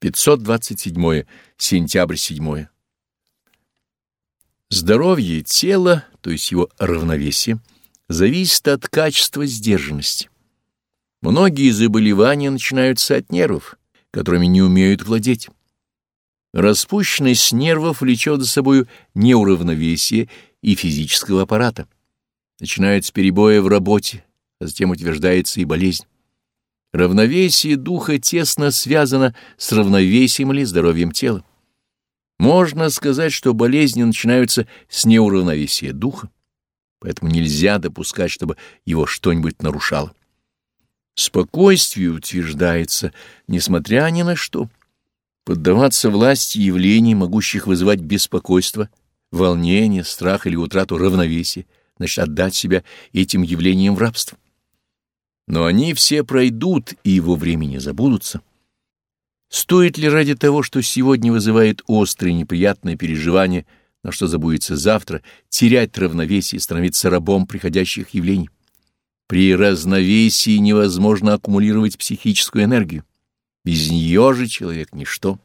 527. Сентябрь 7. Здоровье тела, то есть его равновесие, зависит от качества сдержанности. Многие заболевания начинаются от нервов, которыми не умеют владеть. Распущенность нервов влечет за собою неуравновесие и физического аппарата. Начинаются перебои в работе, а затем утверждается и болезнь. Равновесие духа тесно связано с равновесием или здоровьем тела. Можно сказать, что болезни начинаются с неуравновесия духа, поэтому нельзя допускать, чтобы его что-нибудь нарушало. Спокойствие утверждается, несмотря ни на что. Поддаваться власти явлений, могущих вызывать беспокойство, волнение, страх или утрату равновесия, значит отдать себя этим явлениям в рабство но они все пройдут и его времени забудутся. Стоит ли ради того, что сегодня вызывает острые неприятные переживания, на что забудется завтра, терять равновесие и становиться рабом приходящих явлений? При разновесии невозможно аккумулировать психическую энергию. Без нее же человек — ничто.